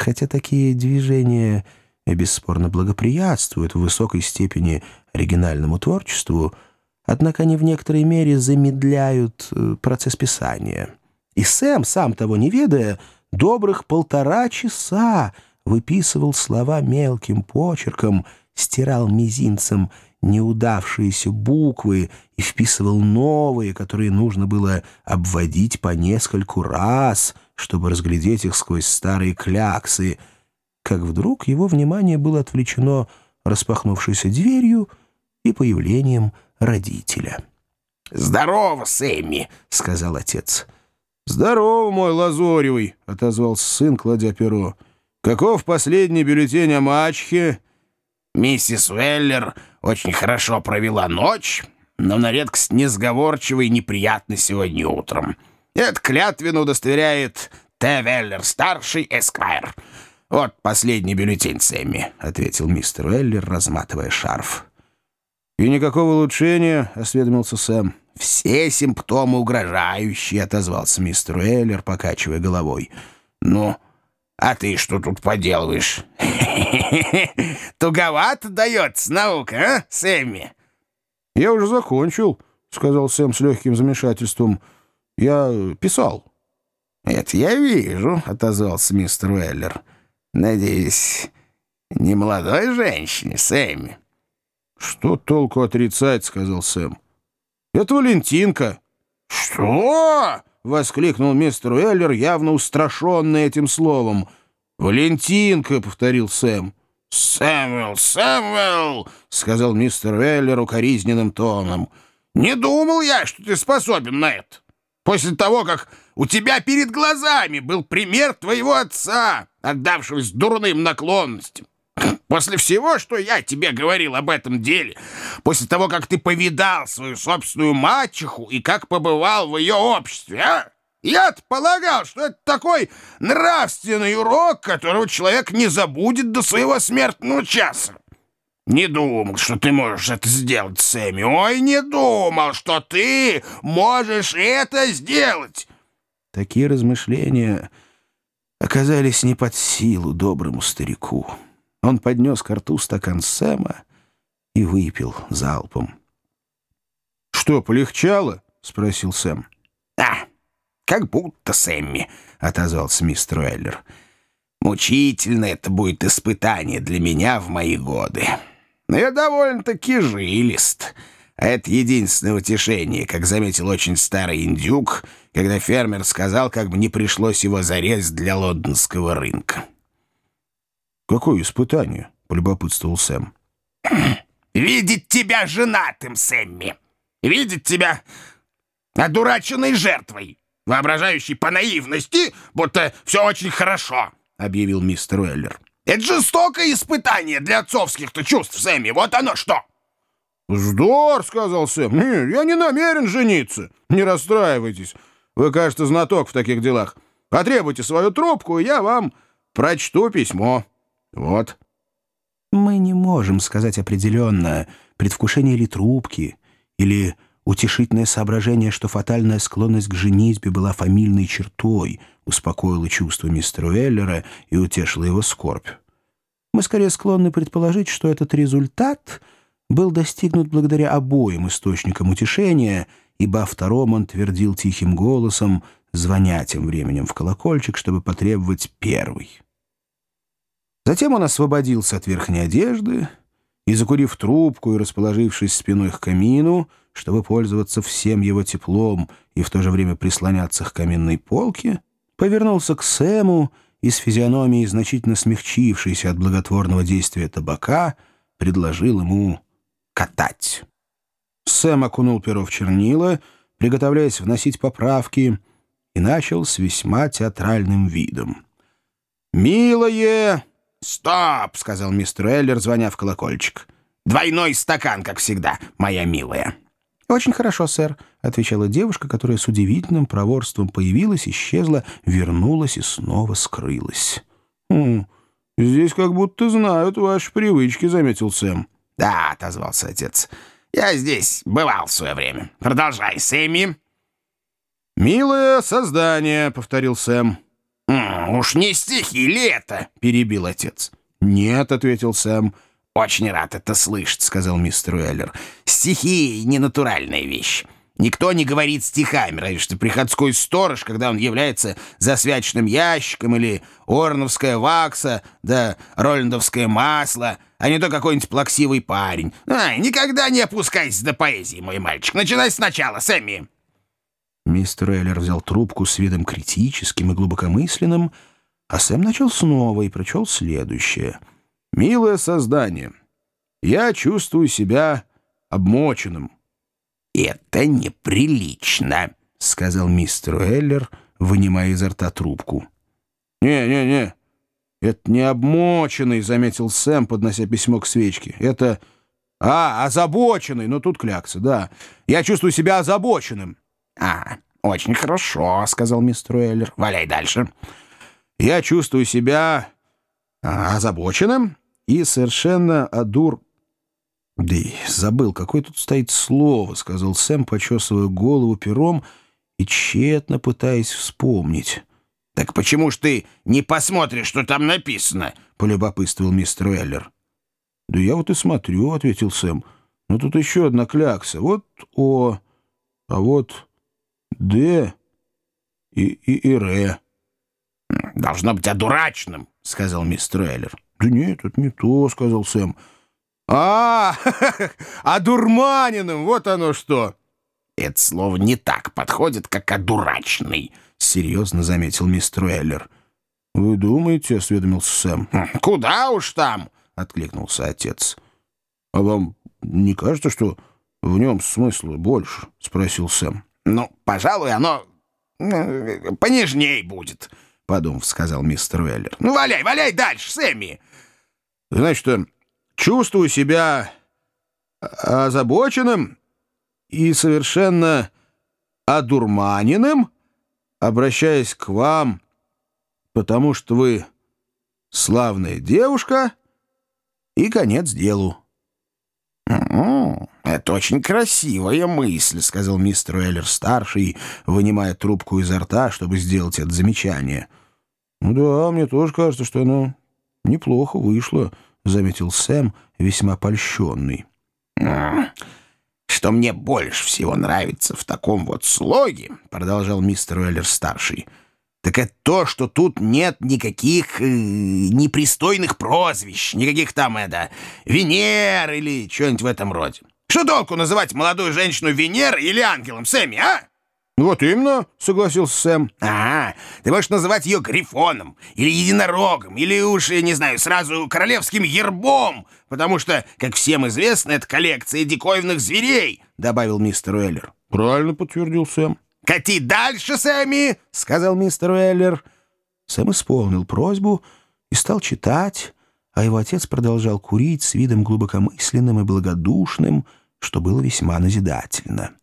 Хотя такие движения бесспорно благоприятствуют в высокой степени оригинальному творчеству, однако они в некоторой мере замедляют э, процесс писания. И Сэм, сам того не ведая, добрых полтора часа выписывал слова мелким почерком, стирал мизинцем неудавшиеся буквы и вписывал новые, которые нужно было обводить по нескольку раз, чтобы разглядеть их сквозь старые кляксы, как вдруг его внимание было отвлечено распахнувшейся дверью и появлением родителя. «Здорово, Сэмми!» — сказал отец. «Здорово, мой Лазоревый!» — отозвался сын, кладя перо. «Каков последний бюллетень о мачхе?» «Миссис Веллер очень хорошо провела ночь, но на редкость несговорчива и неприятна сегодня утром. Это клятвенно удостоверяет Т. Веллер-старший Эсквайр. Вот последний бюллетень Сэмми», — ответил мистер Веллер, разматывая шарф. «И никакого улучшения?» — осведомился Сэм. «Все симптомы угрожающие», — отозвался мистер Уэллер, покачивая головой. «Ну, а ты что тут поделываешь?» «Туговато дается наука, а, Сэмми?» «Я уже закончил», — сказал Сэм с легким замешательством. «Я писал». «Это я вижу», — отозвался мистер Уэллер. «Надеюсь, не молодой женщине, Сэмми?» «Что толку отрицать?» — сказал Сэм. «Это Валентинка». «Что?» — воскликнул мистер Уэллер, явно устрашенный этим словом. «Валентинка», — повторил Сэм. «Сэмюэл, Сэмюэл!» — сказал мистер Уэллер укоризненным тоном. «Не думал я, что ты способен на это. После того, как у тебя перед глазами был пример твоего отца, отдавшегося дурным наклонностям. После всего, что я тебе говорил об этом деле, после того, как ты повидал свою собственную мачеху и как побывал в ее обществе, а? Я-то полагал, что это такой нравственный урок, которого человек не забудет до своего смертного часа. Не думал, что ты можешь это сделать, Сэмми. Ой, не думал, что ты можешь это сделать. Такие размышления оказались не под силу доброму старику. Он поднес к рту стакан Сэма и выпил залпом. «Что, полегчало?» — спросил Сэм. «Да, как будто, Сэмми», — отозвался мистер Уэллер. «Мучительно это будет испытание для меня в мои годы. Но я довольно-таки жилист». А это единственное утешение, как заметил очень старый индюк, когда фермер сказал, как бы не пришлось его зарезать для лондонского рынка. «Какое испытание?» — полюбопытствовал Сэм. «Видеть тебя женатым, Сэмми! Видеть тебя одураченной жертвой, воображающей по наивности, будто все очень хорошо!» — объявил мистер Уэллер. «Это жестокое испытание для отцовских-то чувств, Сэмми, вот оно что!» «Вздор!» — сказал Сэм. «Нет, я не намерен жениться. Не расстраивайтесь. Вы, кажется, знаток в таких делах. Потребуйте свою трубку, и я вам прочту письмо». Вот. Мы не можем сказать определенно, предвкушение ли трубки, или утешительное соображение, что фатальная склонность к женитьбе была фамильной чертой, успокоило чувство мистера Уэллера и утешило его скорбь. Мы скорее склонны предположить, что этот результат был достигнут благодаря обоим источникам утешения, ибо втором он твердил тихим голосом, звоня тем временем в колокольчик, чтобы потребовать первый. Затем он освободился от верхней одежды и, закурив трубку и расположившись спиной к камину, чтобы пользоваться всем его теплом и в то же время прислоняться к каминной полке, повернулся к Сэму и с физиономией, значительно смягчившейся от благотворного действия табака, предложил ему катать. Сэм окунул перо в чернила, приготовляясь вносить поправки, и начал с весьма театральным видом. «Милое!» «Стоп!» — сказал мистер Эллер, звоня в колокольчик. «Двойной стакан, как всегда, моя милая». «Очень хорошо, сэр», — отвечала девушка, которая с удивительным проворством появилась, исчезла, вернулась и снова скрылась. «Хм, здесь как будто знают ваши привычки», — заметил Сэм. «Да», — отозвался отец. «Я здесь бывал в свое время. Продолжай, Сэмми». «Милое создание», — повторил Сэм. «Уж не стихи ли это?» — перебил отец. «Нет», — ответил Сэм. «Очень рад это слышать», — сказал мистер Уэллер. «Стихи — ненатуральная вещь. Никто не говорит стихами, разве что приходской сторож, когда он является засвяченным ящиком или орновская вакса, да роллиндовское масло, а не то какой-нибудь плаксивый парень. Ай, никогда не опускайся до поэзии, мой мальчик. Начинай сначала, Сэмми». Мистер Эллер взял трубку с видом критическим и глубокомысленным, а Сэм начал снова и прочел следующее. «Милое создание, я чувствую себя обмоченным». «Это неприлично», — сказал мистер Эллер, вынимая изо рта трубку. «Не-не-не, это не обмоченный», — заметил Сэм, поднося письмо к свечке. «Это... А, озабоченный, но тут клякса, да. Я чувствую себя озабоченным». «А, очень хорошо», — сказал мистер Эллер. «Валяй дальше». «Я чувствую себя а, озабоченным и совершенно одур...» «Да и забыл, какое тут стоит слово», — сказал Сэм, почесывая голову пером и тщетно пытаясь вспомнить. «Так почему ж ты не посмотришь, что там написано?» — полюбопытствовал мистер Эллер. «Да я вот и смотрю», — ответил Сэм. «Но тут еще одна клякса. Вот О, а вот Д и, и, и Р». «Должно быть одурачным», — сказал мистер Эллер. «Да нет, это не то», — сказал Сэм. «А, одурманенным, вот оно что!» «Это слово не так подходит, как одурачный», — серьезно заметил мистер Эллер. «Вы думаете?» — осведомился Сэм. «Хм, «Куда уж там?» — откликнулся отец. «А вам не кажется, что в нем смысла больше?» — спросил Сэм. «Ну, пожалуй, оно понежней будет», — подумав, сказал мистер Уэллер. «Ну, валяй, валяй дальше, Сэмми!» «Значит, чувствую себя озабоченным и совершенно одурманенным, обращаясь к вам, потому что вы славная девушка, и конец делу». «Это очень красивая мысль», — сказал мистер Уэллер-старший, вынимая трубку изо рта, чтобы сделать это замечание. «Ну да, мне тоже кажется, что оно неплохо вышло», — заметил Сэм, весьма польщенный. «Что мне больше всего нравится в таком вот слоге», — продолжал мистер Уэллер-старший, — так это то, что тут нет никаких э, непристойных прозвищ, никаких там, это, Венер или что-нибудь в этом роде. Что толку называть молодую женщину Венер или ангелом, Сэмми, а? «Вот именно», — согласился Сэм. «Ага, ты можешь называть ее Грифоном, или Единорогом, или уж, я не знаю, сразу Королевским Ербом, потому что, как всем известно, это коллекция диковинных зверей», — добавил мистер Уэллер. «Правильно», — подтвердил Сэм. «Кати дальше, Сэмми!» — сказал мистер Уэллер. Сэм исполнил просьбу и стал читать, а его отец продолжал курить с видом глубокомысленным и благодушным, что было весьма назидательно.